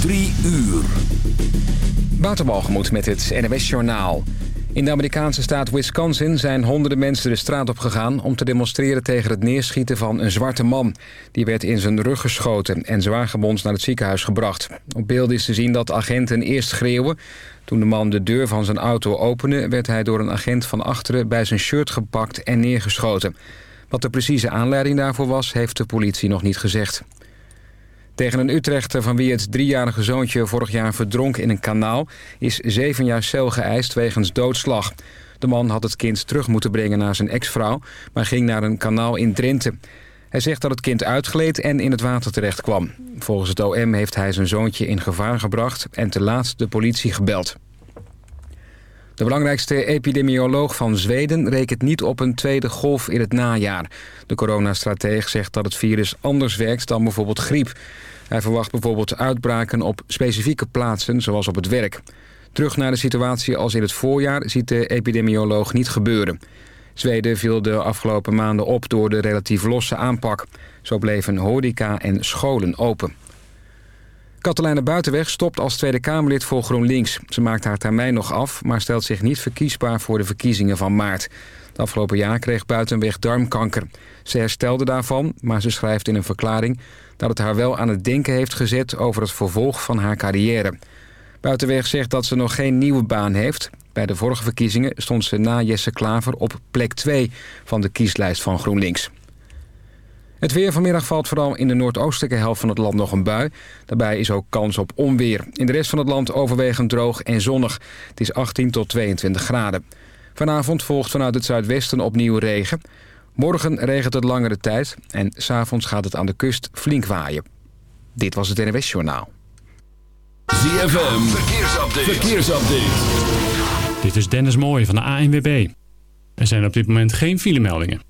Drie uur. Waterbalgemoed met het NWS Journaal. In de Amerikaanse staat Wisconsin zijn honderden mensen de straat op gegaan... om te demonstreren tegen het neerschieten van een zwarte man. Die werd in zijn rug geschoten en zwaargebond naar het ziekenhuis gebracht. Op beeld is te zien dat agenten eerst schreeuwen. Toen de man de deur van zijn auto opende... werd hij door een agent van achteren bij zijn shirt gepakt en neergeschoten. Wat de precieze aanleiding daarvoor was, heeft de politie nog niet gezegd. Tegen een Utrechter van wie het driejarige zoontje vorig jaar verdronk in een kanaal... is zeven jaar cel geëist wegens doodslag. De man had het kind terug moeten brengen naar zijn ex-vrouw... maar ging naar een kanaal in Drenthe. Hij zegt dat het kind uitgleed en in het water terecht kwam. Volgens het OM heeft hij zijn zoontje in gevaar gebracht... en te laat de politie gebeld. De belangrijkste epidemioloog van Zweden rekent niet op een tweede golf in het najaar. De coronastrateeg zegt dat het virus anders werkt dan bijvoorbeeld griep. Hij verwacht bijvoorbeeld uitbraken op specifieke plaatsen, zoals op het werk. Terug naar de situatie als in het voorjaar ziet de epidemioloog niet gebeuren. Zweden viel de afgelopen maanden op door de relatief losse aanpak. Zo bleven horeca en scholen open. Katelijne Buitenweg stopt als Tweede Kamerlid voor GroenLinks. Ze maakt haar termijn nog af, maar stelt zich niet verkiesbaar voor de verkiezingen van maart. Het afgelopen jaar kreeg Buitenweg darmkanker. Ze herstelde daarvan, maar ze schrijft in een verklaring... dat het haar wel aan het denken heeft gezet over het vervolg van haar carrière. Buitenweg zegt dat ze nog geen nieuwe baan heeft. Bij de vorige verkiezingen stond ze na Jesse Klaver op plek 2 van de kieslijst van GroenLinks. Het weer vanmiddag valt vooral in de noordoostelijke helft van het land nog een bui. Daarbij is ook kans op onweer. In de rest van het land overwegend droog en zonnig. Het is 18 tot 22 graden. Vanavond volgt vanuit het zuidwesten opnieuw regen. Morgen regent het langere tijd en s'avonds gaat het aan de kust flink waaien. Dit was het NWS Journaal. ZFM, verkeersupdate. verkeersupdate. Dit is Dennis Mooij van de ANWB. Er zijn op dit moment geen filemeldingen.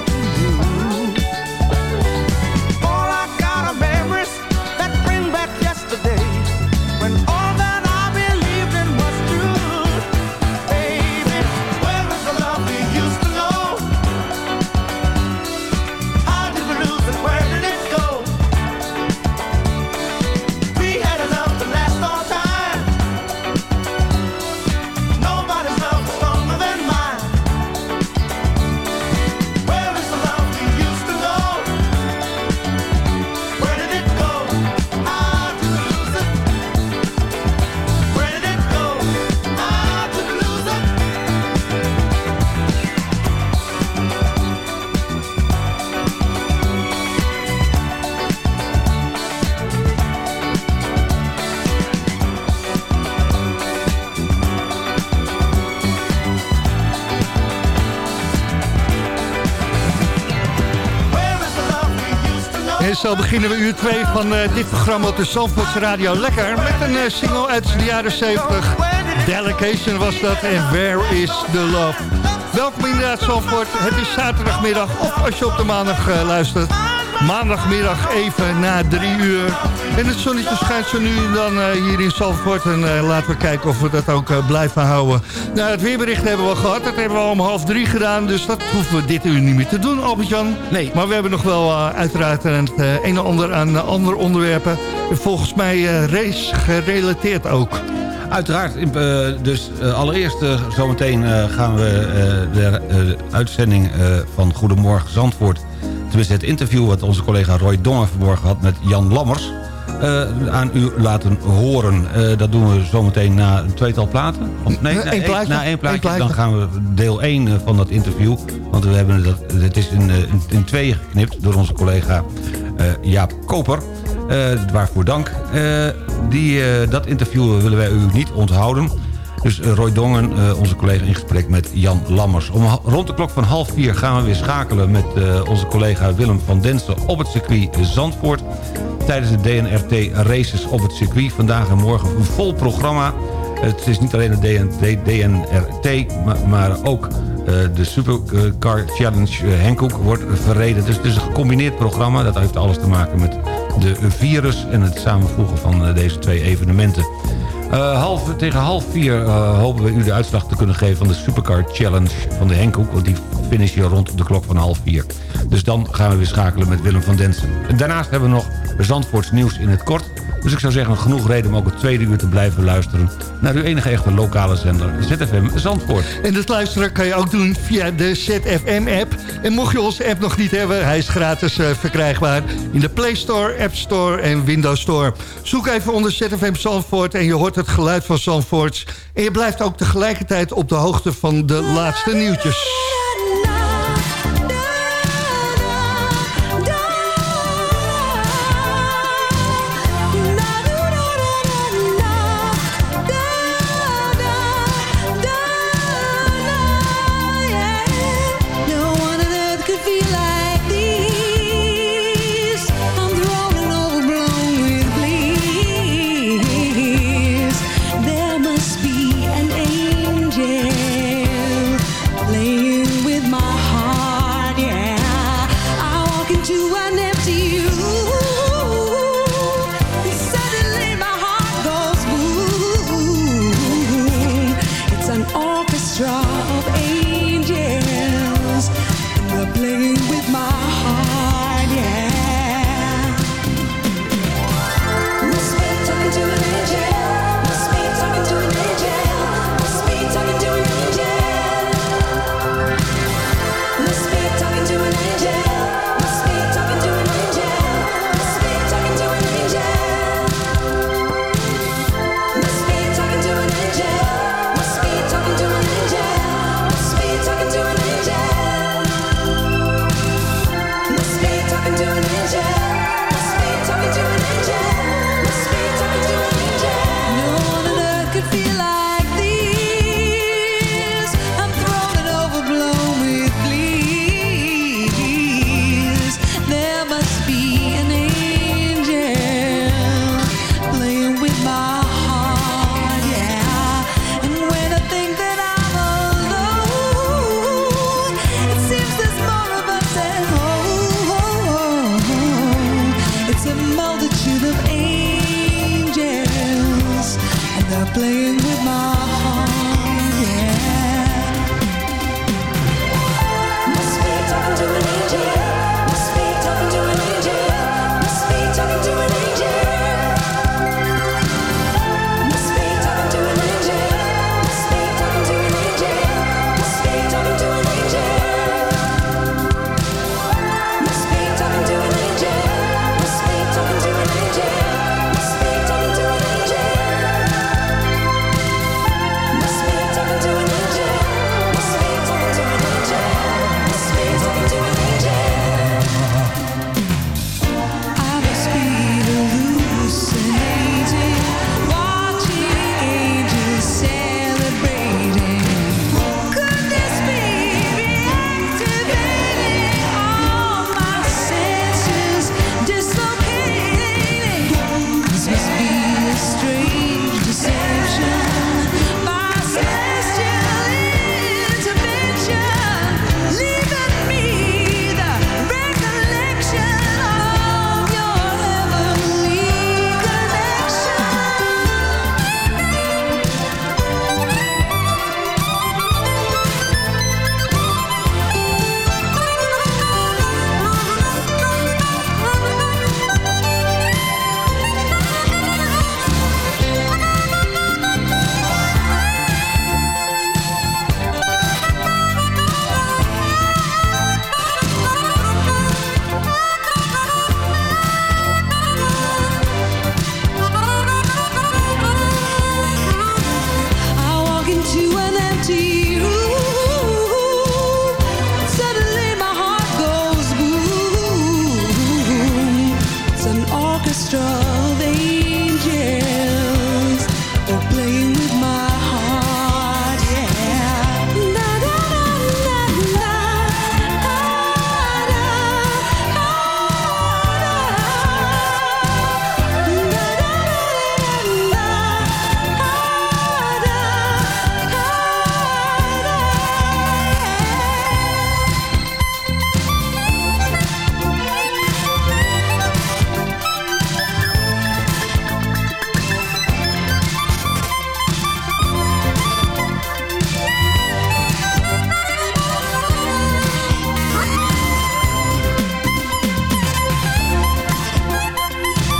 zo beginnen we uur 2 van uh, dit programma op de Zandvoortse Radio. Lekker, met een uh, single uit de jaren 70. Delegation was dat en Where is the Love? Welkom inderdaad Zandvoort. Het is zaterdagmiddag of als je op de maandag uh, luistert maandagmiddag even na drie uur. En het zonnetje schijnt zo nu en dan uh, hier in Zandvoort. En uh, laten we kijken of we dat ook uh, blijven houden. Nou, het weerbericht hebben we gehad. Dat hebben we al om half drie gedaan. Dus dat hoeven we dit uur niet meer te doen, Albert-Jan. Nee. Maar we hebben nog wel uiteraard het een en ander aan andere onderwerpen. Volgens mij race gerelateerd ook. Uiteraard. dus allereerst zometeen gaan we de uitzending van Goedemorgen Zandvoort tenminste het interview wat onze collega Roy Dongen verborgen had met Jan Lammers... Uh, aan u laten horen. Uh, dat doen we zometeen na een tweetal platen. Of, nee, na, één plaatje. na één plaatje. Dan gaan we deel 1 van dat interview. Want we hebben dat, het is in, in, in tweeën geknipt door onze collega uh, Jaap Koper. waarvoor dank. die, dat interview willen wij u niet onthouden. Dus eh, Roy Dongen, eh, onze collega in gesprek met Jan Lammers. Om rond de klok van half vier gaan we weer schakelen met eh, onze collega Willem van Densen op het circuit Zandvoort. Tijdens de DNRT races op het circuit. Vandaag en morgen een vol programma. Het is niet alleen de DNRT, maar ook de Supercar Challenge Henkoek wordt verreden. Dus het is een gecombineerd programma. Dat heeft alles te maken met de virus en het samenvoegen van deze twee evenementen. Uh, half, tegen half vier uh, hopen we u de uitslag te kunnen geven van de Supercar Challenge van de Henkoek. Want die finish je rond de klok van half vier. Dus dan gaan we weer schakelen met Willem van Densen. En daarnaast hebben we nog Zandvoorts nieuws in het kort. Dus ik zou zeggen, genoeg reden om ook het tweede uur te blijven luisteren... naar uw enige echte lokale zender, ZFM Zandvoort. En dat luisteren kan je ook doen via de ZFM-app. En mocht je onze app nog niet hebben, hij is gratis uh, verkrijgbaar... in de Play Store, App Store en Windows Store. Zoek even onder ZFM Zandvoort en je hoort het geluid van Zandvoort. En je blijft ook tegelijkertijd op de hoogte van de laatste nieuwtjes.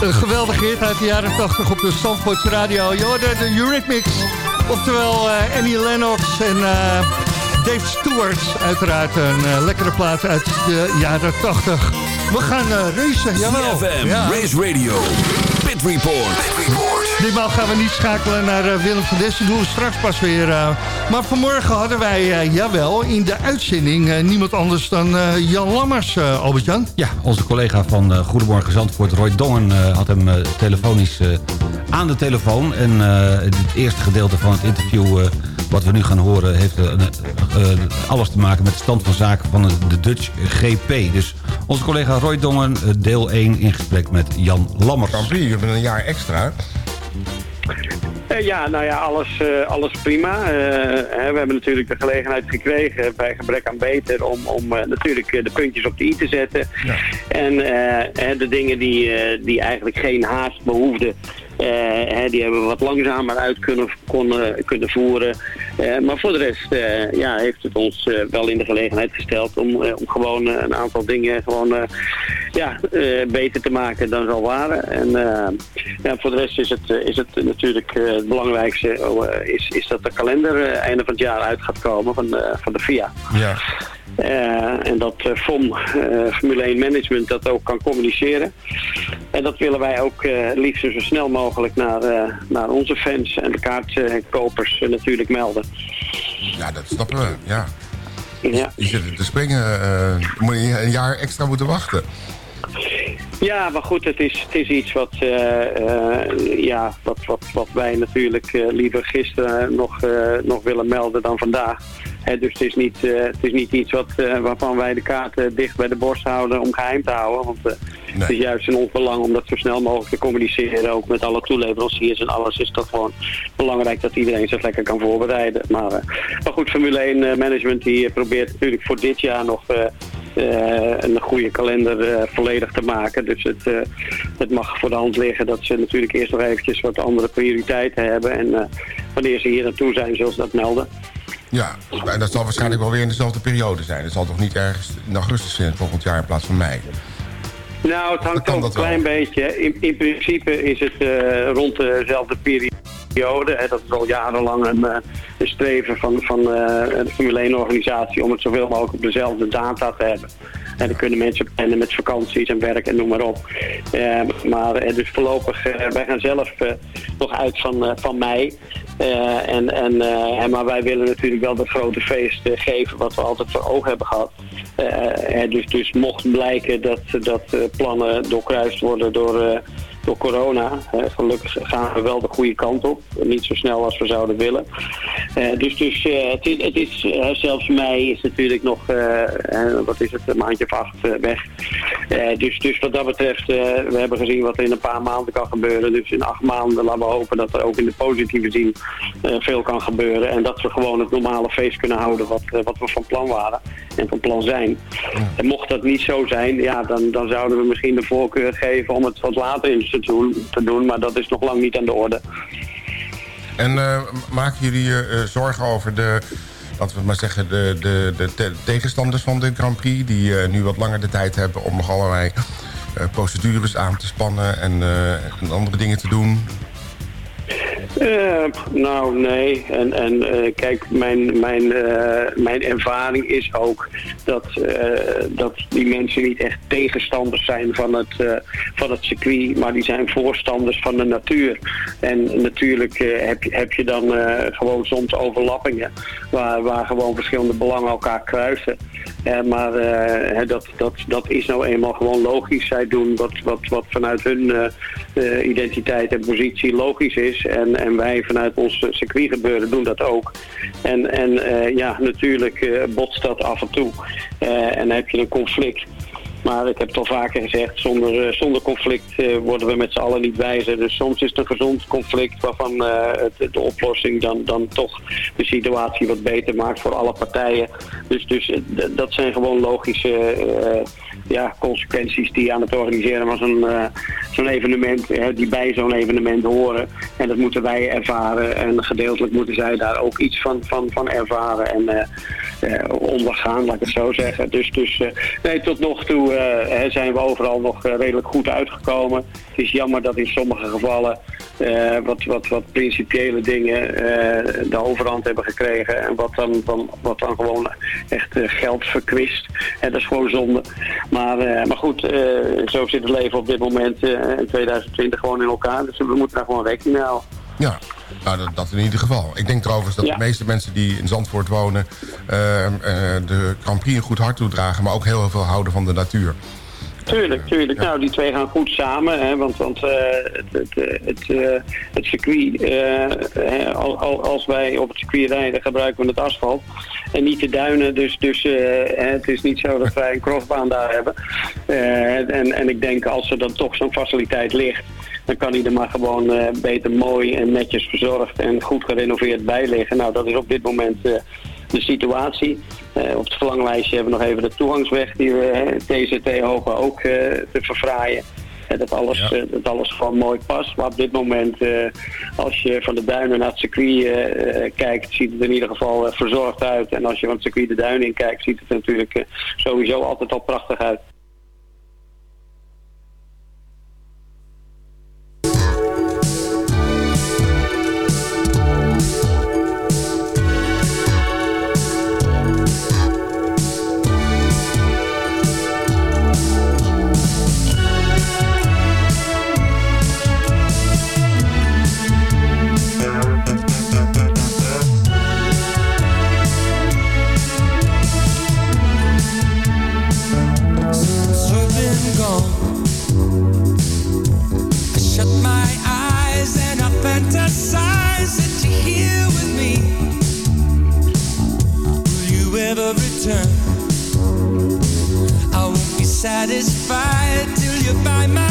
Een geweldige hit uit de jaren 80 op de Zandvoorts Radio. Je hoorde de Eurythmics. Oftewel uh, Annie Lennox en uh, Dave Stewart. Uiteraard een uh, lekkere plaat uit de jaren 80. We gaan racen, jawel. CFM, ja. Race Radio, Pit Report. Pit Report. Ditmaal gaan we niet schakelen naar uh, Willem van Dessen. doen we straks pas weer. Uh, maar vanmorgen hadden wij, uh, jawel, in de uitzending... niemand anders dan Jan Lammers, Albert-Jan. Ja, onze collega van Goedemorgen Zandvoort, Roy Dongen... had hem telefonisch aan de telefoon. En het eerste gedeelte van het interview... wat we nu gaan horen heeft alles te maken met de stand van zaken van de Dutch GP. Dus onze collega Roy Dongen, deel 1 in gesprek met Jan Lammers. Prix, we hebben een jaar extra. Uh, ja, nou ja, alles, uh, alles prima. Uh, hè, we hebben natuurlijk de gelegenheid gekregen bij gebrek aan beter om, om natuurlijk de puntjes op de i te zetten. Ja. En de dingen die, die eigenlijk geen haast behoefden, hè, die hebben we wat langzamer uit kunnen, kunnen voeren. maar voor de rest ja, heeft het ons wel in de gelegenheid gesteld om, om gewoon een aantal dingen gewoon ja, beter te maken dan ze al waren. En ja, voor de rest is het, is het natuurlijk het belangrijkste is, is dat de kalender einde van het jaar uit gaat komen van, van de FIA. Ja. En dat FOM, Formule 1 Management, dat ook kan communiceren. En dat willen wij ook liefst zo snel mogelijk naar, naar onze fans en de kaartkopers natuurlijk melden. Ja, dat snappen we, ja. Ja. Je zit te springen, moet je een jaar extra moeten wachten. Ja, maar goed, het is, het is iets wat, uh, uh, ja, wat, wat, wat wij natuurlijk uh, liever gisteren nog, nog willen melden dan vandaag. He, dus het is, niet, het is niet iets wat, waarvan wij de kaarten dicht bij de borst houden om geheim te houden. Want nee. het is juist in ons belang om dat zo snel mogelijk te communiceren. Ook met alle toeleveranciers en alles is dat gewoon belangrijk dat iedereen zich lekker kan voorbereiden. Maar, maar goed, Formule 1 management die probeert natuurlijk voor dit jaar nog uh, een goede kalender uh, volledig te maken. Dus het, uh, het mag voor de hand liggen dat ze natuurlijk eerst nog eventjes wat andere prioriteiten hebben. En wanneer ze hier naartoe zijn, zullen ze dat melden. Ja, en dat zal waarschijnlijk wel weer in dezelfde periode zijn. Het zal toch niet ergens in augustus zijn volgend jaar in plaats van mei? Nou, het hangt ook een klein beetje. In, in principe is het rond dezelfde periode. Dat is al jarenlang een, eh, een streven van, van eh, de Formule 1 organisatie om het zoveel mogelijk op dezelfde data te hebben. En dan kunnen mensen plannen met vakanties en werk en noem maar op. Uh, maar dus voorlopig, uh, wij gaan zelf nog uit van, van mei. en, en, maar wij willen natuurlijk wel dat grote feest geven wat we altijd voor ogen hebben gehad. dus, dus mocht blijken dat, dat plannen doorkruist worden door door corona. gelukkig gaan we wel de goede kant op. Niet zo snel als we zouden willen. Uh, dus dus uh, het is, het is uh, zelfs mei is natuurlijk nog, wat is het, een maandje of acht weg. dus, dus wat dat betreft, we hebben gezien wat er in een paar maanden kan gebeuren. Dus in acht maanden laten we hopen dat er ook in de positieve zin veel kan gebeuren. En dat we gewoon het normale feest kunnen houden wat, wat we van plan waren en van plan zijn. En mocht dat niet zo zijn, ja, dan, dan zouden we misschien de voorkeur geven om het wat later in te te doen. Maar dat is nog lang niet aan de orde. En uh, maken jullie je uh, zorgen over de, laten we maar zeggen, de, de, de tegenstanders van de Grand Prix... die uh, nu wat langer de tijd hebben om nog allerlei procedures aan te spannen en, en andere dingen te doen? Uh, nou, nee. En, en uh, kijk, mijn, mijn, uh, mijn ervaring is ook dat, dat die mensen niet echt tegenstanders zijn van het, van het circuit, maar die zijn voorstanders van de natuur. En natuurlijk heb, heb je dan gewoon soms overlappingen waar, waar gewoon verschillende belangen elkaar kruisen. Maar dat, dat, dat is nou eenmaal gewoon logisch. Zij doen wat, wat, wat vanuit hun identiteit en positie logisch is. En, en wij vanuit ons circuitgebeuren doen dat ook. En, en ja, natuurlijk botst dat af en toe. En dan heb je een conflict. Maar ik heb het al vaker gezegd, zonder, zonder conflict worden we met z'n allen niet wijzer. Dus soms is het een gezond conflict waarvan het, de oplossing dan, dan toch de situatie wat beter maakt voor alle partijen. Dus, dus dat zijn gewoon logische ja, consequenties die aan het organiseren van zo'n evenement, die bij zo'n evenement horen. En dat moeten wij ervaren en gedeeltelijk moeten zij daar ook iets van, van, van ervaren en ondergaan, laat ik het zo zeggen. Dus, dus nee, tot nog toe zijn we overal nog redelijk goed uitgekomen. Het is jammer dat in sommige gevallen wat, wat, wat principiële dingen de overhand hebben gekregen en wat dan, dan, wat dan gewoon echt geld verkwist. En dat is gewoon zonde. Maar, maar goed, zo zit het leven op dit moment in 2020 gewoon in elkaar. Dus we moeten daar gewoon rekening mee houden. Ja, nou, dat, dat, in ieder geval. Ik denk trouwens dat ja. de meeste mensen die in Zandvoort wonen... de Grand Prix een goed hart toedragen... maar ook heel veel houden van de natuur. Tuurlijk, tuurlijk. Nou, die twee gaan goed samen. Hè, want want uh, het, het, het, uh, het circuit, uh, als wij op het circuit rijden, gebruiken we het asfalt. En niet de duinen. Dus, dus het is niet zo dat wij een crossbaan daar hebben. en, en ik denk als er dan toch zo'n faciliteit ligt dan kan hij er maar gewoon uh, beter mooi en netjes verzorgd en goed gerenoveerd bij liggen. Nou, dat is op dit moment uh, de situatie. Uh, op het verlanglijstje hebben we nog even de toegangsweg die we TZT hopen ook te verfraaien. dat, alles, ja. dat alles gewoon mooi past. Maar op dit moment, als je van de duinen naar het circuit kijkt, ziet het in ieder geval verzorgd uit. En als je van het circuit de duinen in kijkt, ziet het natuurlijk sowieso altijd al prachtig uit. return. I won't be satisfied till you buy my.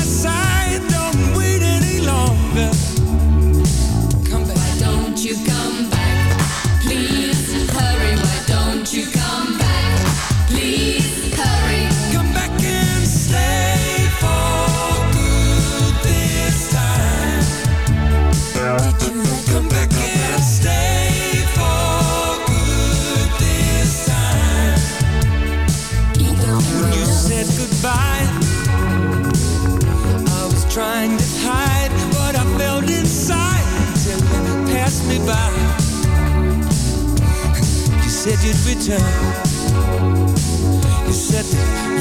trying to hide what I felt inside until you passed me by. You said you'd return. You said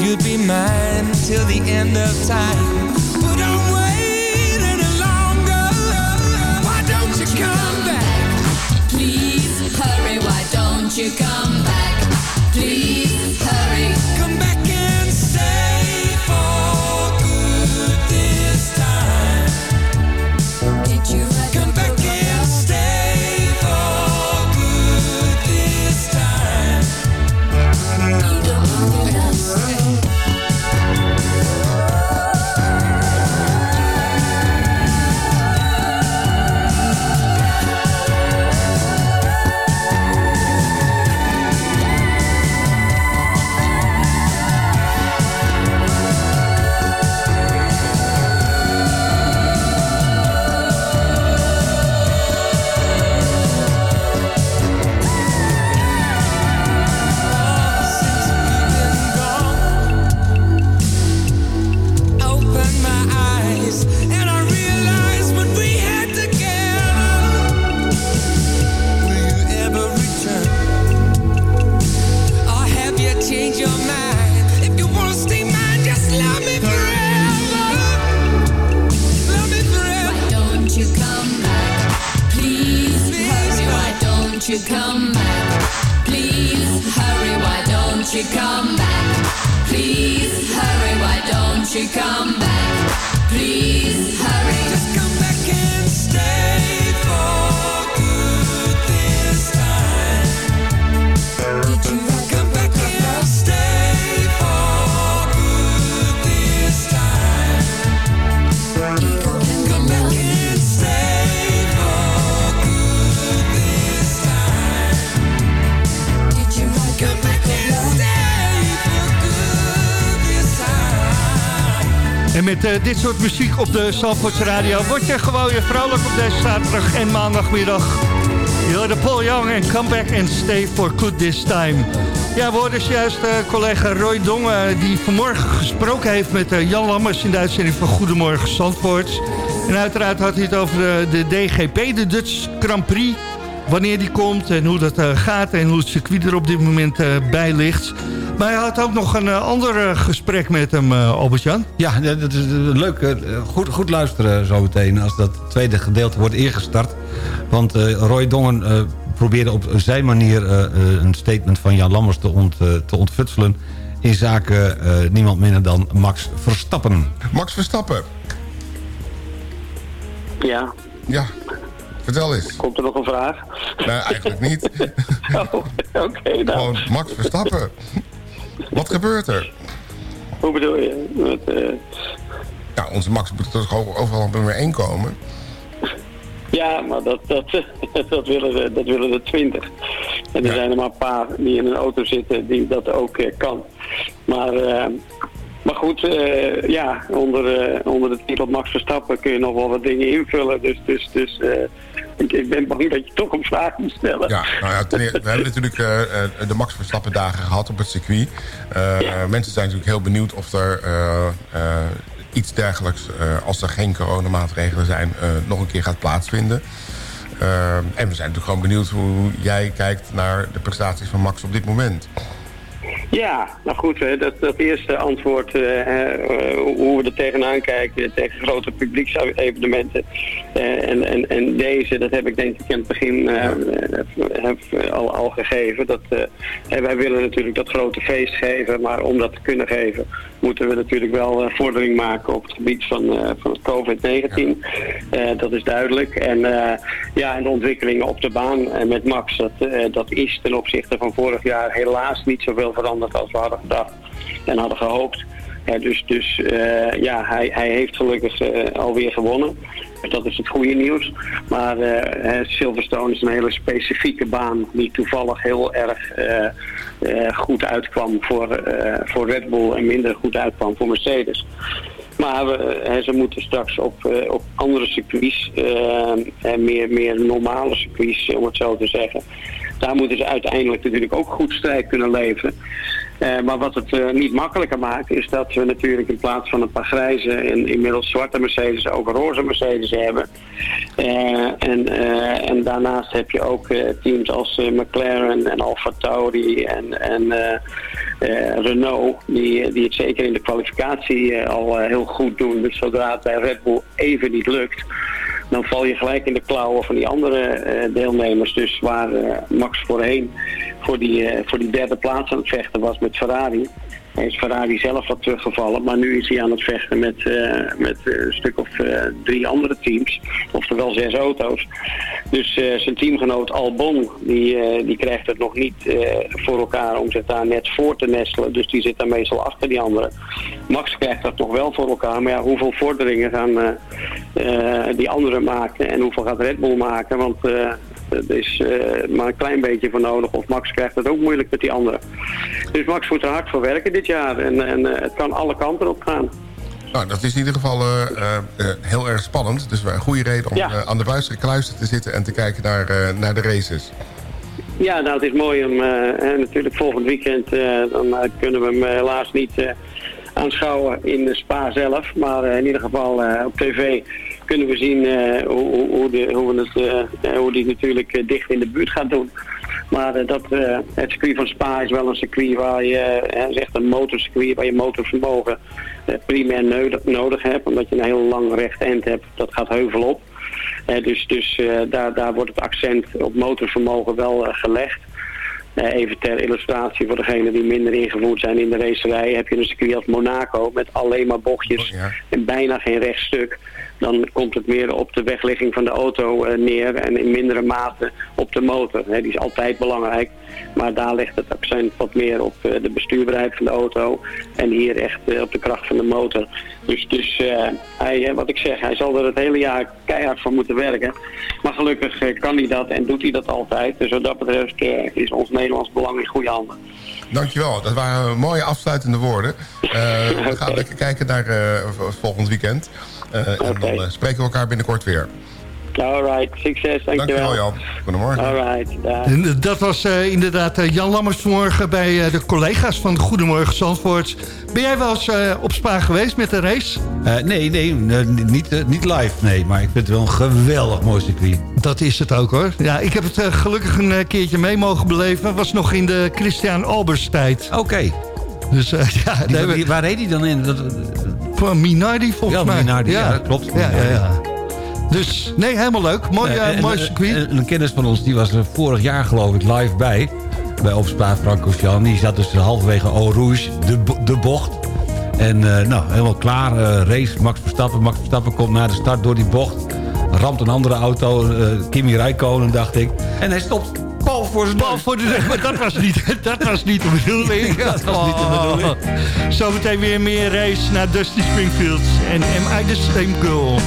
you'd be mine till the end of time. But I'm waiting longer. Why don't you come back? Please hurry, why don't you come she come? Met eh, dit soort muziek op de Zandvoorts Radio... word je gewoon weer vrolijk op deze zaterdag en maandagmiddag. Je hoorde Paul Young en Come Back and Stay for Good This Time. Ja, we hoorden juist uh, collega Roy Dongen... die vanmorgen gesproken heeft met eh, Jan Lammers... in de uitzending van Goedemorgen Zandvoort. En uiteraard had hij het over de, de DGP, de Dutch Grand Prix... wanneer die komt en hoe dat eh, gaat... en hoe het circuit er op dit moment eh, bij ligt... Maar hij had ook nog een eh, ander eh, gesprek met hem, eh, Albert-Jan. Ja, dat is leuk. Goed, goed luisteren zo meteen als dat tweede gedeelte wordt ingestart. Want eh, Roy Dongen eh, probeerde op zijn manier eh, eh, een statement van Jan Lammers te, ont, eh, te ontfutselen... in zaken eh, niemand minder dan Max Verstappen. Max Verstappen. Ja, Ja, vertel eens. komt er nog een vraag? Nee, eigenlijk niet. Oh, Oké, nou, Gewoon Max Verstappen. Wat gebeurt er? hoe bedoel je? Met, eh, Ja, onze Max moet toch overal op nummer 1 komen. ja, maar dat, dat, dat, willen de, dat willen de twintig. En er Ja. zijn er maar een paar die in een auto zitten die dat ook eh, kan. Maar, eh, maar goed, ja, onder, onder de titel Max Verstappen kun je nog wel wat dingen invullen. Dus, dus, dus ik, ik ben bang dat je toch een vraag moet stellen. Ja, nou ja, ten eerste, we hebben natuurlijk eh, eh, de Max Verstappen dagen gehad op het circuit. Eh, Ja. Mensen zijn natuurlijk heel benieuwd of er iets dergelijks, als er geen coronamaatregelen zijn, nog een keer gaat plaatsvinden. En we zijn natuurlijk gewoon benieuwd hoe jij kijkt naar de prestaties van Max op dit moment. Ja, nou goed, hè, dat, dat eerste antwoord, eh, eh, hoe we er tegenaan kijken, tegen grote publieksevenementen. Eh, en, en, en deze, dat heb ik denk ik in het begin heb, al, al gegeven. Dat, en wij willen natuurlijk dat grote feest geven, maar om dat te kunnen geven, moeten we natuurlijk wel vordering maken op het gebied van, van het COVID-19. Eh, dat is duidelijk. En, ja, en de ontwikkelingen op de baan met Max, dat, dat is ten opzichte van vorig jaar helaas niet zoveel veranderd als we hadden gedacht en hadden gehoopt. Eh, dus dus eh, ja, hij, hij heeft gelukkig eh, alweer gewonnen. Dat is het goede nieuws. Maar eh, Silverstone is een hele specifieke baan die toevallig heel erg goed uitkwam voor, voor Red Bull en minder goed uitkwam voor Mercedes. Maar we, ze moeten straks op, op andere circuits, en meer, meer normale circuits, om het zo te zeggen. Daar moeten ze uiteindelijk natuurlijk ook goed strijd kunnen leveren. Eh, maar wat het eh, niet makkelijker maakt, is dat we natuurlijk in plaats van een paar grijze en inmiddels zwarte Mercedes ook roze Mercedes hebben. Eh, en, en daarnaast heb je ook teams als McLaren en Alfa Tauri en, en Renault, die, die het zeker in de kwalificatie al heel goed doen. Dus zodra het bij Red Bull even niet lukt, dan val je gelijk in de klauwen van die andere eh, deelnemers. Dus waar eh, Max voorheen voor die, eh, voor die derde plaats aan het vechten was met Ferrari. Hij is Ferrari zelf wat teruggevallen, maar nu is hij aan het vechten met, eh, met eh, een stuk of eh, drie andere teams. Oftewel zes auto's. Dus zijn teamgenoot Albon, die, die krijgt het nog niet voor elkaar om zich daar net voor te nestelen. Dus die zit daar meestal achter die anderen. Max krijgt dat nog wel voor elkaar, maar ja, hoeveel vorderingen gaan die anderen maken en hoeveel gaat Red Bull maken? Want er is eh, maar een klein beetje voor nodig. Of Max krijgt het ook moeilijk met die anderen. Dus Max moet er hard voor werken dit jaar. En, en eh, het kan alle kanten op gaan. Nou, dat is in ieder geval eh, eh, eh, heel erg spannend. Dus een goede reden om Ja. eh, aan de buis gekluisterd te zitten en te kijken naar, eh, naar de races. Ja, nou het is mooi om eh, eh, natuurlijk volgend weekend eh, dan eh, kunnen we hem eh, helaas niet eh, aanschouwen in de spa zelf. Maar eh, in ieder geval eh, op tv kunnen we zien eh, hoe, hoe, hoe, de, hoe, we het, eh, eh, hoe die natuurlijk dicht in de buurt gaat doen. Maar dat, het circuit van Spa is wel een circuit waar je, het is echt een motorcircuit waar je motorvermogen primair nodig, nodig hebt. Omdat je een heel lang recht eind hebt, dat gaat heuvel op. Dus dus daar, daar wordt het accent op motorvermogen wel gelegd. Even ter illustratie voor degenen die minder ingevoerd zijn in de racerij. Heb je een circuit als Monaco met alleen maar bochtjes en bijna geen rechtstuk. Dan komt het meer op de wegligging van de auto eh, neer en in mindere mate op de motor. Hè, die is altijd belangrijk. Maar daar ligt het accent wat meer op eh, de bestuurbaarheid van de auto. En hier echt eh, op de kracht van de motor. Dus, dus hij, wat ik zeg, hij zal er het hele jaar keihard voor moeten werken. Maar gelukkig kan hij dat en doet hij dat altijd. Dus wat dat betreft is ons Nederlands belang in goede handen. Dankjewel, dat waren mooie afsluitende woorden. We gaan lekker kijken naar volgend weekend. Eh, En dan eh, spreken we elkaar binnenkort weer. Alright, succes, dankjewel. Dankjewel Jan. Goedemorgen. Alright. En dat was eh, inderdaad eh, Jan Lammers vanmorgen bij eh, de collega's van Goedemorgen Zandvoort. Ben jij wel eens eh, op Spa geweest met de race? Eh, nee, nee, eh, niet, eh, niet live, nee. Maar ik vind het wel een geweldig mooi circuit. Dat is het ook hoor. Ja, ik heb het eh, gelukkig een eh, keertje mee mogen beleven. was nog in de Christian Albers tijd. Oké. Dus eh, ja, Die- die- waar reed hij dan in? Dat, Van Minardi volgens ja, mij. Minardi, ja. dat klopt. Ja, ja, ja. Dus nee, helemaal leuk. Mooi, Eh, eh, mooi circuit. Een kennis van ons, die was er vorig jaar geloof ik live bij. Bij Opspa Jan. Die zat dus halverwege Eau Rouge, de, de bocht. En eh, nou, helemaal klaar. eh, race, Max Verstappen. Max Verstappen komt na de start door die bocht. Ramt een andere auto. eh, Kimi Räikkönen, dacht ik. En hij stopt voor zijn Bal voor de maar dat was niet, dat was niet de bedoeling. Dat was niet de bedoeling. Oh. Zometeen weer meer race naar Dusty Springfield. En Am I the Same Girl?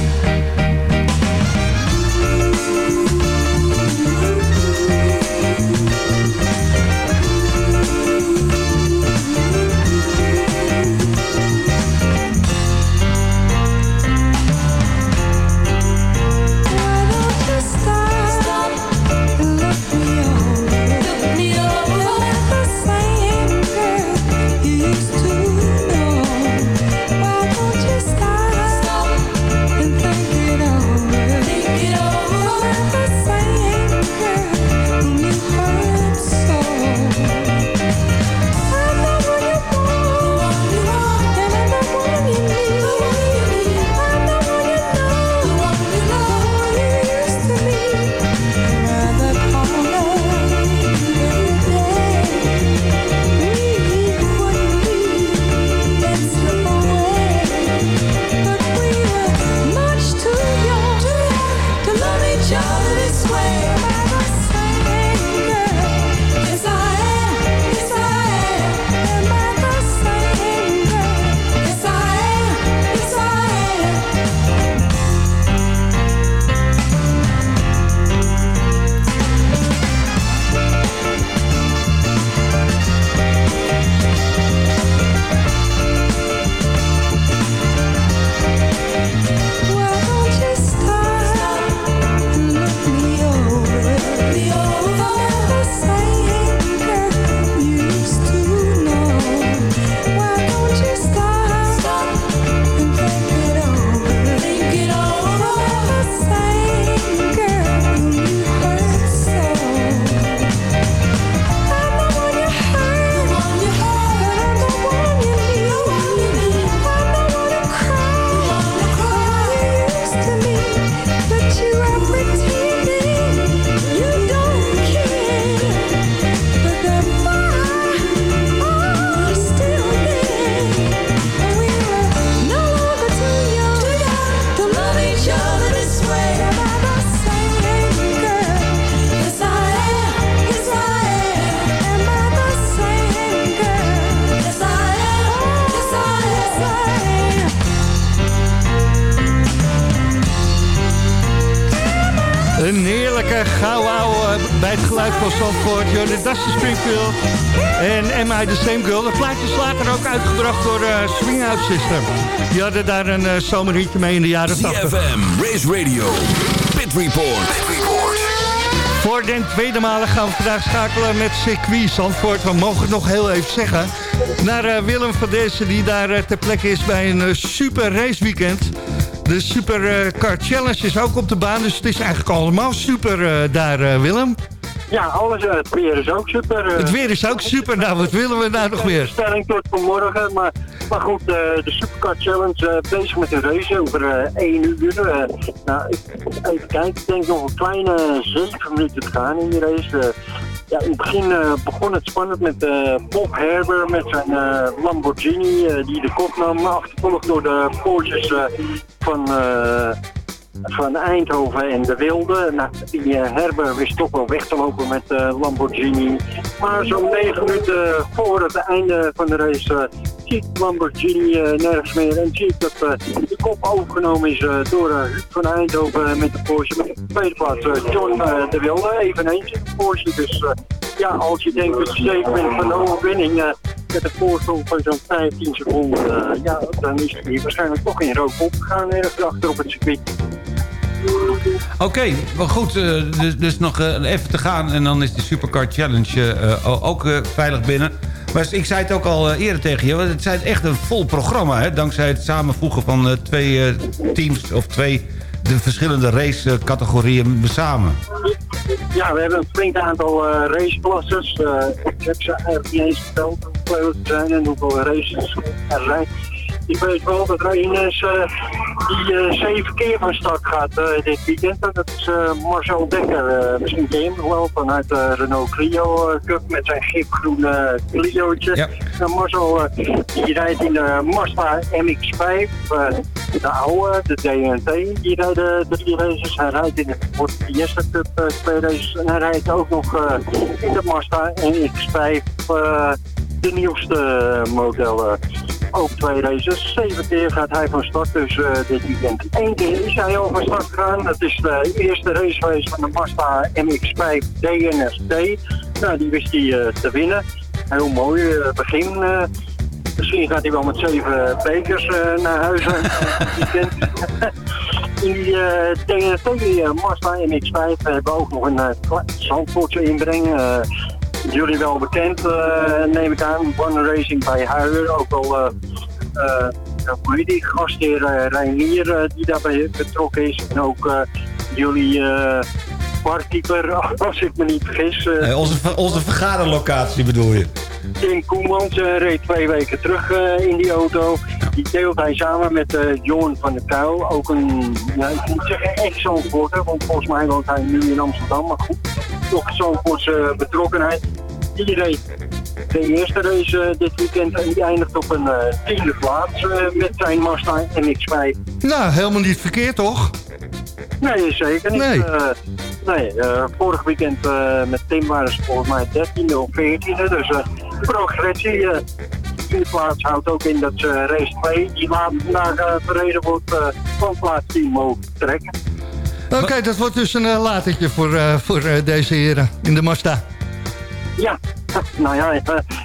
Hadden daar een uh, zomerhitje mee in de jaren 80. CFM, Race Radio, Pit Report. Pit Report. Voor de tweede malen gaan we vandaag schakelen met circuit Zandvoort. We mogen het nog heel even zeggen. Naar uh, Willem van Dessen die daar uh, ter plekke is bij een uh, super raceweekend. De Super Car Challenge is ook op de baan, dus het is eigenlijk allemaal super daar, Willem. Ja, alles, het weer is ook super. het weer is ook super, nou wat willen we nou nog meer? stelling tot vanmorgen, maar Maar goed, uh, de Supercar Challenge uh, bezig met een race over uh, 1 uur. nou, even kijken, ik denk nog een kleine 7 minuten te gaan in die race. ja, in het begin begon het spannend met Bob Herber met zijn Lamborghini die de kop nam. Achtervolgd door de Porsches van van Eindhoven en de Wilde. Nou, die Herber wist toch wel weg te lopen met uh, Lamborghini. Maar zo'n negen minuten voor het einde van de race zie ik Lamborghini nergens meer. En ik dat de kop overgenomen is door Huub van Eindhoven met de Porsche. Met de tweede plaats John de Wilde, eveneens in de Porsche. Dus ja, als je denkt dat je zeker bent van de overwinning met een voorsprong van zo'n 15 seconden, ja, dan is hij waarschijnlijk toch in rook opgegaan ergens achter op het circuit. Oké, okay, goed. Uh, dus, dus, nog uh, even te gaan. En dan is de Supercar Challenge uh, ook veilig binnen. Maar ik zei het ook al eerder tegen je. Het is echt een vol programma. Hè, dankzij het samenvoegen van twee teams of twee de verschillende racecategorieën samen. Ja, we hebben een flink aantal raceklasses. ik heb ze eigenlijk niet eens verteld hoeveel zijn en hoeveel races er zijn. Ik weet wel dat er een is uh, die uh, zeven keer van start gaat dit weekend. Dat is Marcel Dekker. misschien ken je hem wel vanuit de Renault Clio Cup met zijn gipgroene Clio'tje. Ja. Marcel die rijdt in de Mazda MX-5, de oude, de DNT. Die rijdt drie races. Hij rijdt in de Ford Fiesta Cup twee races. En hij rijdt ook nog in de Mazda MX-5 de nieuwste modellen ook twee races. Zeven keer gaat hij van start dus uh, dit weekend. Eén keer is hij al van start gegaan. Dat is de eerste race van de Mazda MX-5 DNST. Nou, die wist hij uh, te winnen. Heel mooi uh, begin. misschien gaat hij wel met zeven bekers naar huis weekend. Die DNST Mazda MX-5 hebben ook nog een uh, Zandvoortse inbreng jullie wel bekend, uh, neem ik aan. One Racing bij Huijer, ook al uh, uh, hoe heet die gastheer Reinier die daarbij betrokken is. En ook jullie barkeeper, als ik me niet vergis. Onze, onze vergaderlocatie bedoel je? Tim Koemans reed twee weken terug in die auto. Die deelt hij samen met uh, Johan van der Kuil. Ook een, ja, ik moet zeggen, echt zo'n want volgens mij woont hij nu in Amsterdam. Maar goed, toch zo'n betrokkenheid. Die reed de eerste race uh, dit weekend en die eindigt op een uh, tiende plaats uh, met zijn Mazda MX-5. Nou, helemaal niet verkeerd toch? Nee, zeker niet. Nee, nee vorig weekend met Tim waren ze volgens mij 13e of 14e. Dus progressie in de plaats houdt ook in dat ze race 2, die later vandaag verreden wordt, van plaats 10 mogen trekken. Oké, dat wordt dus een uh, latertje voor, uh, voor uh, deze heren in de Mazda. Ja, nou ja,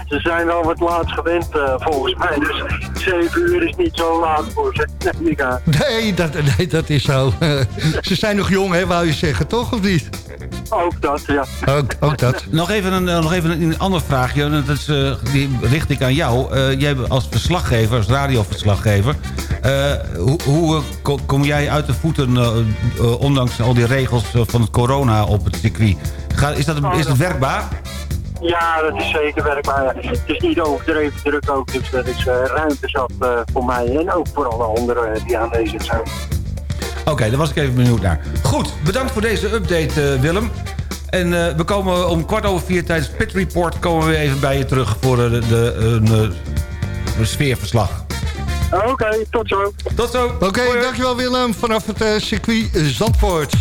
ze zijn wel wat laat gewend volgens mij. Dus 7 uur is niet zo laat voor ze. Nee, dat, nee, dat is zo. ze zijn nog jong, hè, wou je zeggen, toch? Of niet? Ook dat, ja. Ook, ook dat. nog even een, nog even een, een ander vraagje. Dat is, die richt ik aan jou. jij als verslaggever, als radioverslaggever... Uh, hoe, hoe kom jij uit de voeten, uh, ondanks al die regels van het corona op het circuit? Ga, is, dat, is het werkbaar? Ja, dat is zeker werkbaar. Het is niet overdreven druk ook, dus dat is uh, ruimte zat voor mij en ook voor alle anderen die aanwezig zijn. Oké, daar was ik even benieuwd naar. Goed, bedankt voor deze update Willem. En we komen om kwart over vier tijdens Pit Report... komen we even bij je terug voor de, de, de sfeerverslag. Oké, tot zo. Tot zo. Oké, dankjewel Willem vanaf het uh, circuit Zandvoort.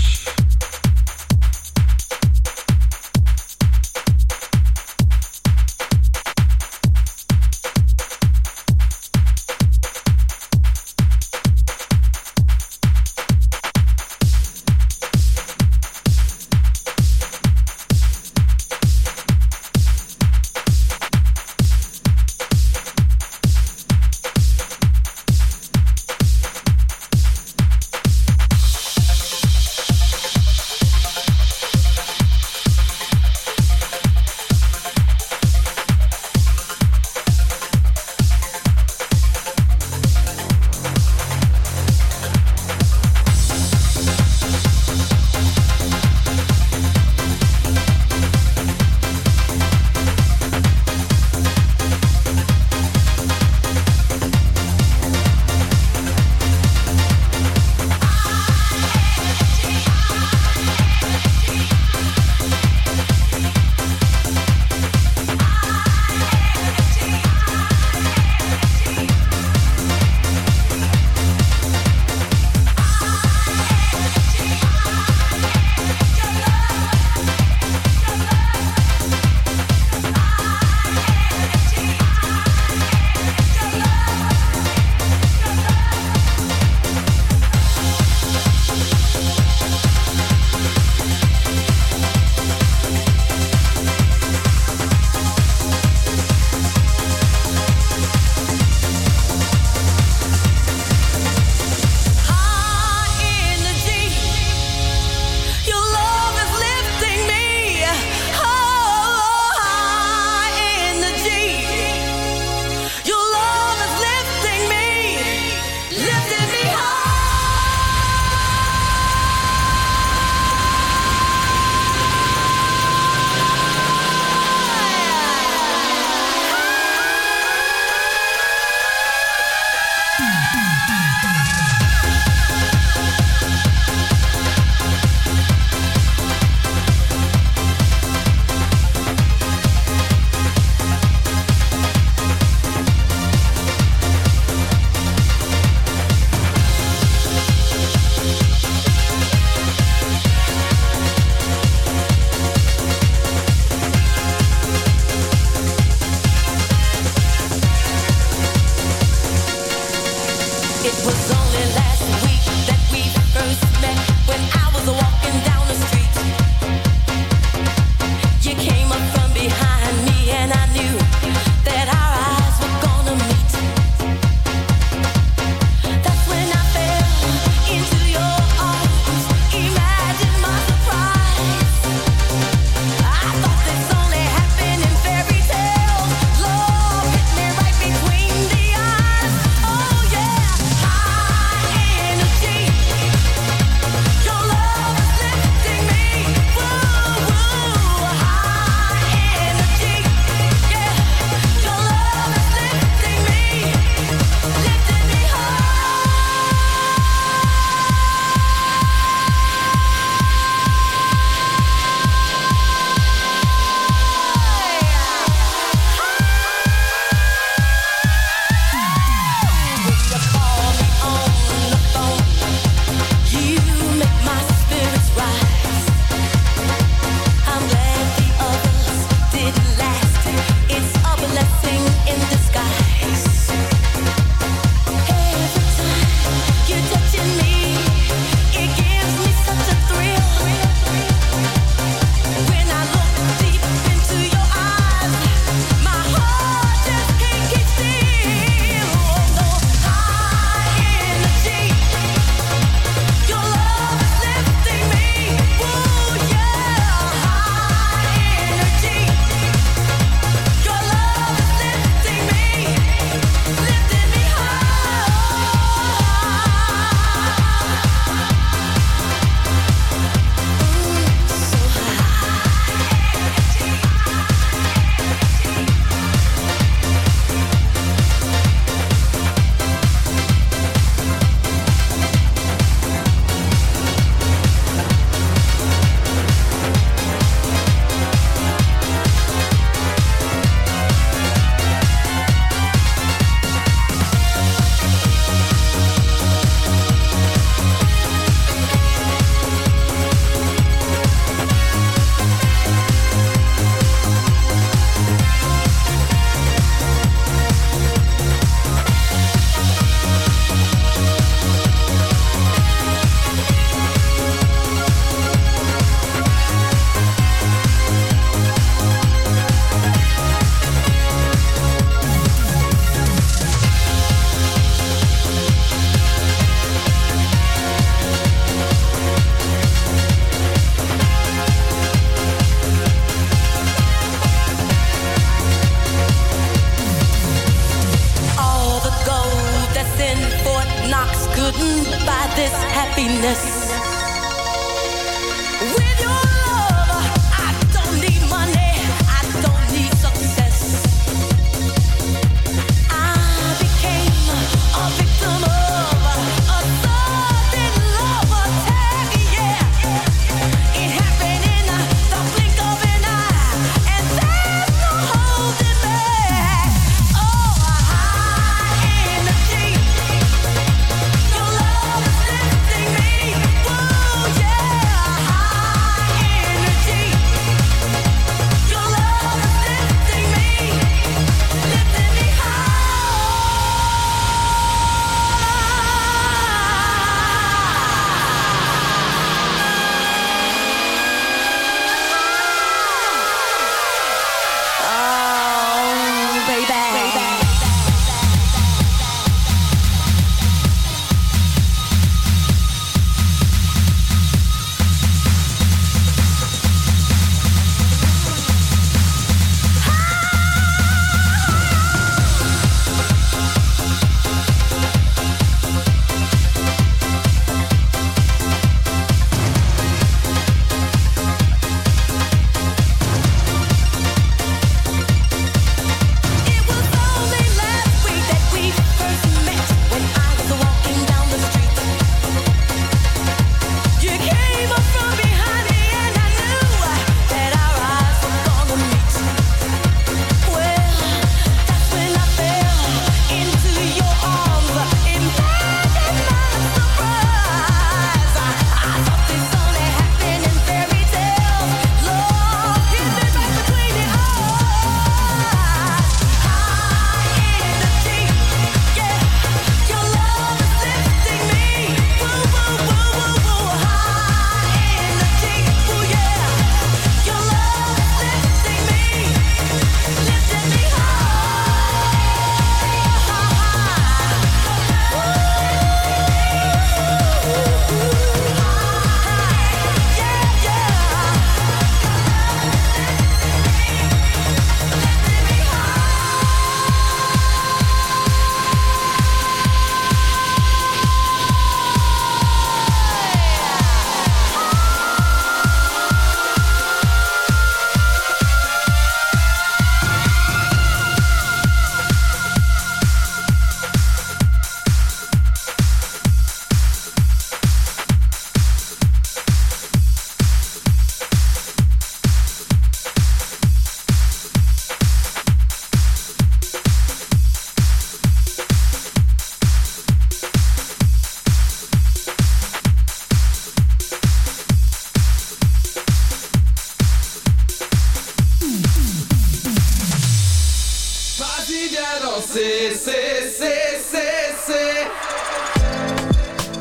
danser, c'est, c'est, c'est, c'est.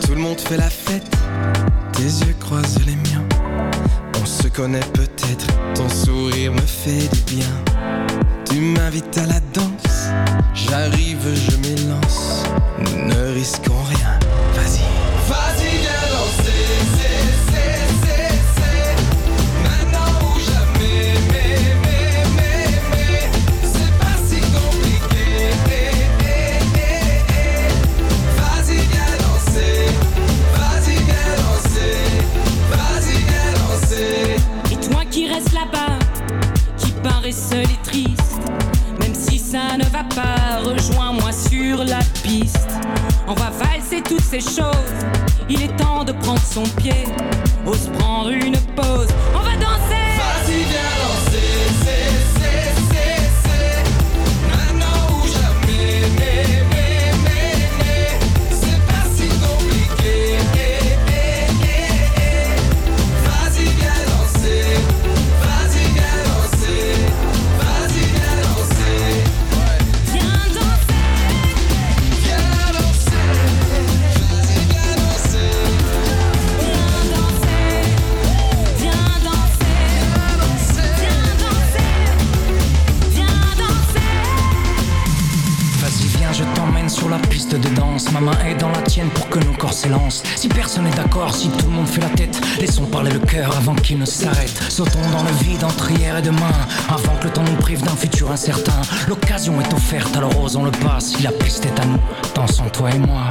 Tout le monde fait la fête, tes yeux croisent les miens. On se connaît peut-être, ton sourire me fait du bien. Tu m'invites à la danse, j'arrive, je m'élance, nous ne risquons rien Il est temps de prendre son pied, ose prendre une pause. Si personne n'est d'accord, si tout le monde fait la tête, laissons parler le cœur avant qu'il ne s'arrête. Sautons dans le vide entre hier et demain, avant que le temps nous prive d'un futur incertain. L'occasion est offerte, alors osons le pas. Si la piste est à nous, dansons toi et moi.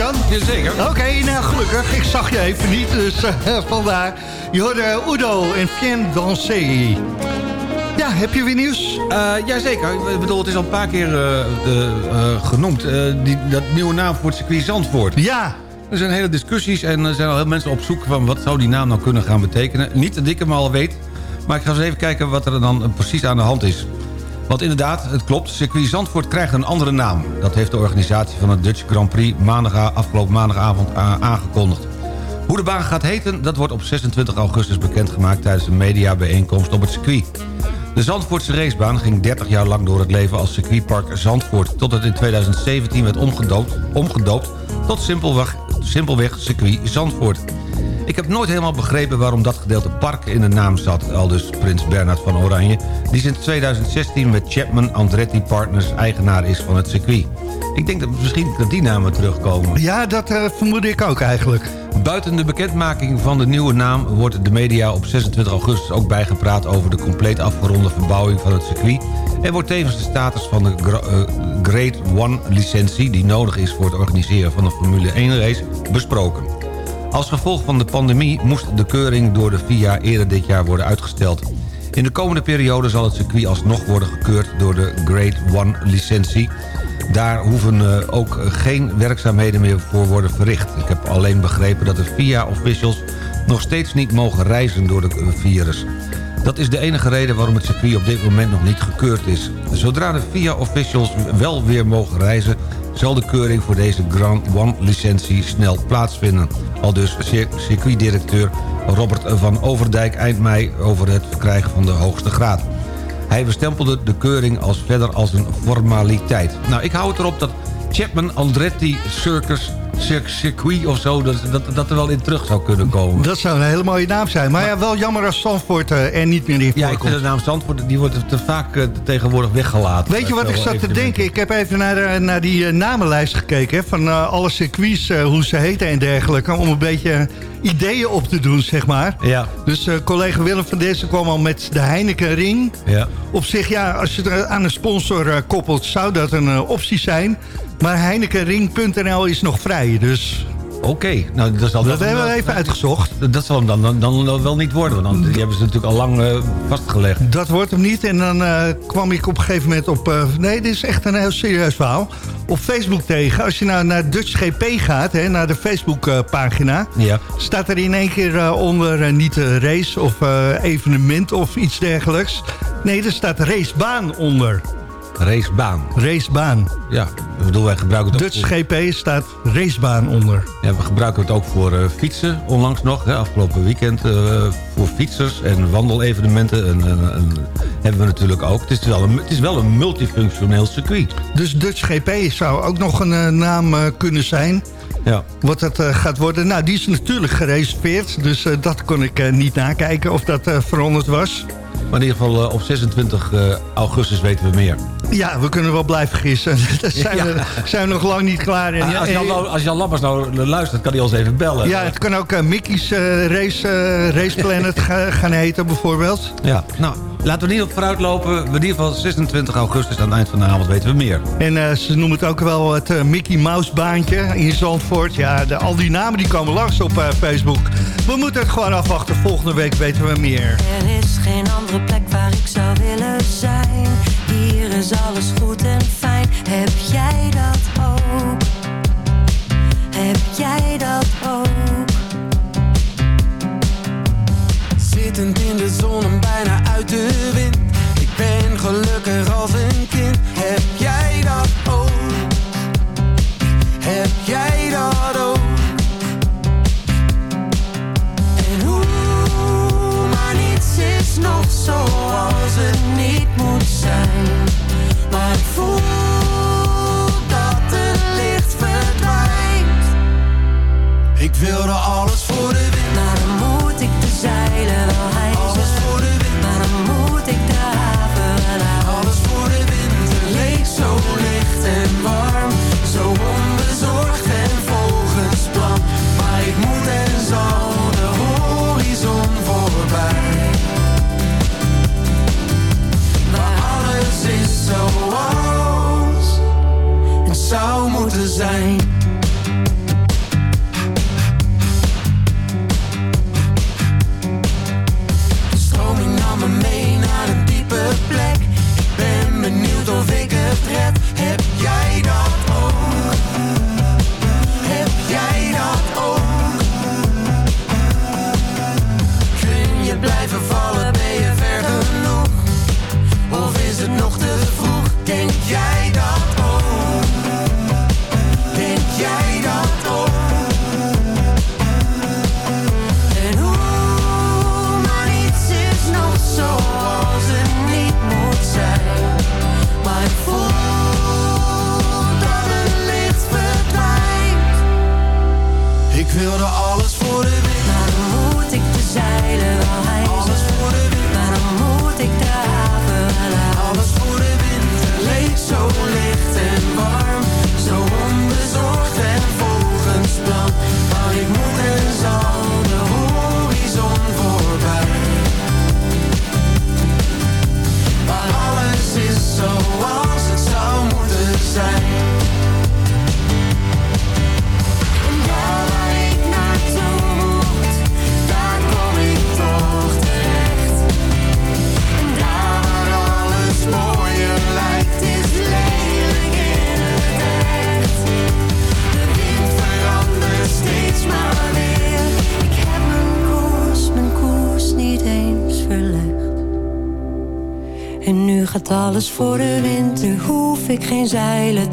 Albert-Jan? Jazeker. Oké, nou gelukkig. Ik zag je even niet, dus eh, vandaar. Je hoorde Udo en Fien Danser. Ja, heb je weer nieuws? Uh, jazeker. Ik bedoel, het is al een paar keer uh, uh, genoemd. die, dat nieuwe naam voor het circuit Zandvoort. Ja. Er zijn hele discussies en er zijn al heel mensen op zoek van wat zou die naam nou kunnen gaan betekenen. Niet dat ik hem al weet, maar ik ga eens even kijken wat er dan precies aan de hand is. Want inderdaad, het klopt, circuit Zandvoort krijgt een andere naam. Dat heeft de organisatie van het Dutch Grand Prix maandag, afgelopen maandagavond aangekondigd. Hoe de baan gaat heten, dat wordt op 26 augustus bekendgemaakt... tijdens een mediabijeenkomst op het circuit. De Zandvoortse racebaan ging 30 jaar lang door het leven als circuitpark Zandvoort... tot het in 2017 werd omgedoopt, omgedoopt tot simpelweg, simpelweg circuit Zandvoort. Ik heb nooit helemaal begrepen waarom dat gedeelte park in de naam zat... aldus prins Bernhard van Oranje... die sinds 2016 met Chapman Andretti Partners eigenaar is van het circuit. Ik denk dat misschien dat die namen terugkomen. Ja, dat uh, vermoed ik ook eigenlijk. Buiten de bekendmaking van de nieuwe naam... wordt de media op 26 augustus ook bijgepraat... over de compleet afgeronde verbouwing van het circuit... en wordt tevens de status van de Gra uh, Grade 1-licentie... die nodig is voor het organiseren van de Formule 1-race, besproken. Als gevolg van de pandemie moest de keuring door de FIA eerder dit jaar worden uitgesteld. In de komende periode zal het circuit alsnog worden gekeurd door de Grade 1-licentie... Daar hoeven uh, ook geen werkzaamheden meer voor worden verricht. Ik heb alleen begrepen dat de FIA-officials nog steeds niet mogen reizen door de virus. Dat is de enige reden waarom het circuit op dit moment nog niet gekeurd is. Zodra de FIA-officials wel weer mogen reizen... zal de keuring voor deze Grand One-licentie snel plaatsvinden. Al dus circuitdirecteur Robert van Overdijk eind mei... over het verkrijgen van de hoogste graad. Hij bestempelde de keuring als verder als een formaliteit. Nou, ik hou het erop dat Chapman Andretti Circus circuit of zo, dat, dat, dat er wel in terug zou kunnen komen. Dat zou een hele mooie naam zijn. Maar, ja, wel jammer als Zandvoort uh, er niet meer in Ja, ik vind de naam Zandvoort, die wordt te vaak uh, tegenwoordig weggelaten. Weet je wat ik zat te denken? Ik heb even naar, de, naar die namenlijst gekeken, van alle circuits, hoe ze heten en dergelijke, om een beetje ideeën op te doen, zeg maar. Ja. Dus collega Willem van Dessen kwam al met de Heineken Ring. Ja. Op zich, ja, als je het aan een sponsor koppelt, zou dat een optie zijn. Maar Heinekenring.nl is nog vrij, dus... Oké, okay. nou dat, zal dat hebben we even uitgezocht. Dat zal hem dan, dan, dan wel niet worden, want die hebben ze natuurlijk al lang uh, vastgelegd. Dat wordt hem niet en dan uh, kwam ik op een gegeven moment op... Uh, nee, dit is echt een heel serieus verhaal. Op Facebook tegen. Als je nou naar Dutch GP gaat, hè, naar de Facebookpagina... Ja. staat er in één keer onder niet race of evenement of iets dergelijks. Nee, er staat racebaan onder. Racebaan. Racebaan. Ja, ik bedoel, wij gebruiken het Dutch GP staat racebaan onder. Ja, we gebruiken het ook voor uh, fietsen, onlangs nog. Hè, afgelopen weekend uh, voor fietsers en wandelevenementen. En, en, en, hebben we natuurlijk ook. Het is, wel een, het is wel een multifunctioneel circuit. Dus Dutch GP zou ook nog een uh, naam kunnen zijn. Ja. Wat dat gaat worden. Nou, die is natuurlijk gereserveerd. Dus dat kon ik niet nakijken of dat veranderd was. Maar in ieder geval op 26 augustus weten we meer. Ja, we kunnen wel blijven gissen. Daar zijn, ja. we, zijn we nog lang niet klaar. En, als, Jan, als Jan Lammers nou luistert, kan hij ons even bellen. Ja, het kan ook Mickey's Race, race Planet gaan heten bijvoorbeeld. Ja, nou, laten we niet op vooruit lopen. In ieder geval 26 augustus aan het eind van de avond weten we meer. En ze noemen het ook wel het Mickey Mouse baantje in Zandvoort. Ja, de, al die namen die komen langs op Facebook. We moeten het gewoon afwachten. Volgende week weten we meer. Er is geen andere plek waar ik zou willen zijn. Hier is alles goed en fijn. Heb jij dat ook? Heb jij dat ook? zittend in de zon en bijna uit de wind. Ik ben gelukkig als een kind. Heb jij dat ook? Heb jij dat ook? En hoe, maar niets is nog zoals het niet moet zijn. Maar ik voel dat het licht verdwijnt. Ik wilde alles voor de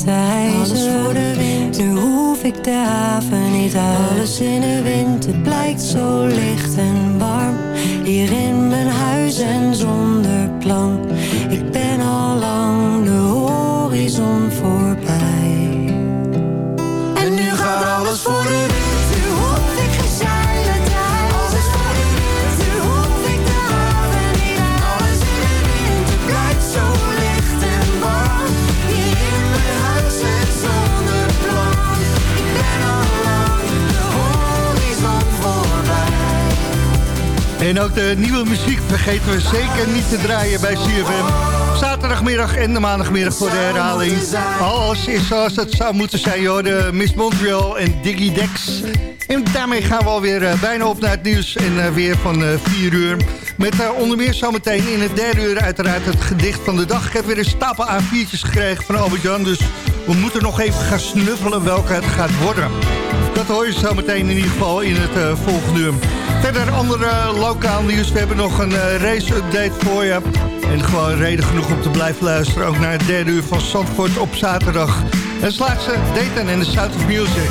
Alles voor de wind, nu hoef ik de haven niet uit. Alles in de wind, het blijkt zo licht en warm. Hier in mijn huis en zonder plan. Ik ben al lang de horizon voorbij. En nu gaat alles voor de wind, En ook de nieuwe muziek vergeten we zeker niet te draaien bij CFM. Zaterdagmiddag en de maandagmiddag voor de herhaling. Alles is zoals het zou moeten zijn, joh. De Miss Montreal en Diggy Dex. En daarmee gaan we alweer eh, bijna op naar het nieuws en eh, weer van 4 uur. Met eh, onder meer zometeen in het derde uur uiteraard het gedicht van de dag. Ik heb weer een stapel A4'tjes gekregen van Albert-Jan. Dus we moeten nog even gaan snuffelen welke het gaat worden. Dat hoor je zo meteen in ieder geval in het eh, volgende uur. Verder andere lokaal nieuws. We hebben nog een eh, race-update voor je. En gewoon reden genoeg om te blijven luisteren. Ook naar het derde uur van Zandvoort op zaterdag. En laatste Dayton en de Sound of Music.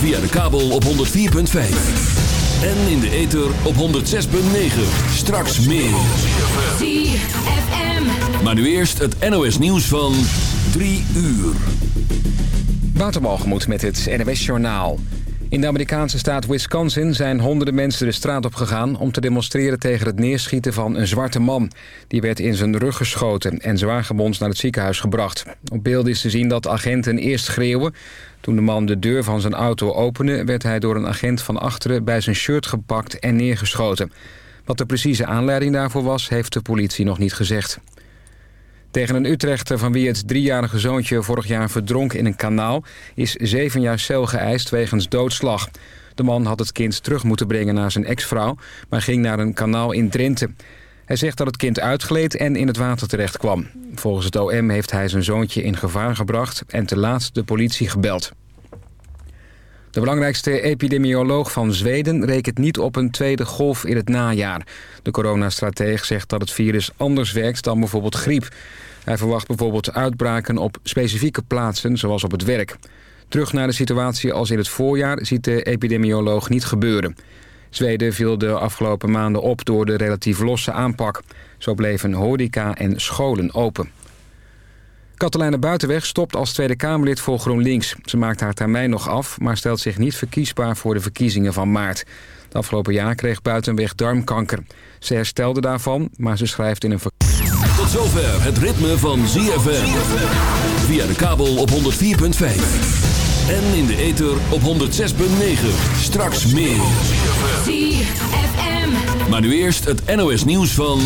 Via de kabel op 104.5. En in de ether op 106.9. Straks meer. ZFM. Maar nu eerst het NOS nieuws van 3 uur. Waterbalgemoed met het NWS Journaal. In de Amerikaanse staat Wisconsin zijn honderden mensen de straat op gegaan... om te demonstreren tegen het neerschieten van een zwarte man. Die werd in zijn rug geschoten en zwaargebonds naar het ziekenhuis gebracht. Op beeld is te zien dat agenten eerst schreeuwen. Toen de man de deur van zijn auto opende... werd hij door een agent van achteren bij zijn shirt gepakt en neergeschoten. Wat de precieze aanleiding daarvoor was, heeft de politie nog niet gezegd. Tegen een Utrechter van wie het driejarige zoontje vorig jaar verdronk in een kanaal... is zeven jaar cel geëist wegens doodslag. De man had het kind terug moeten brengen naar zijn ex-vrouw... maar ging naar een kanaal in Drenthe. Hij zegt dat het kind uitgleed en in het water terecht kwam. Volgens het OM heeft hij zijn zoontje in gevaar gebracht... en te laat de politie gebeld. De belangrijkste epidemioloog van Zweden rekent niet op een tweede golf in het najaar. De coronastrateeg zegt dat het virus anders werkt dan bijvoorbeeld griep. Hij verwacht bijvoorbeeld uitbraken op specifieke plaatsen, zoals op het werk. Terug naar de situatie als in het voorjaar ziet de epidemioloog niet gebeuren. Zweden viel de afgelopen maanden op door de relatief losse aanpak. Zo bleven horeca en scholen open. Katelijne Buitenweg stopt als Tweede Kamerlid voor GroenLinks. Ze maakt haar termijn nog af, maar stelt zich niet verkiesbaar voor de verkiezingen van maart. Het afgelopen jaar kreeg Buitenweg darmkanker. Ze herstelde daarvan, maar ze schrijft in een... Tot zover het ritme van ZFM. Via de kabel op 104.5. En in de ether op 106.9. Straks meer. ZFM. Maar nu eerst het NOS nieuws van...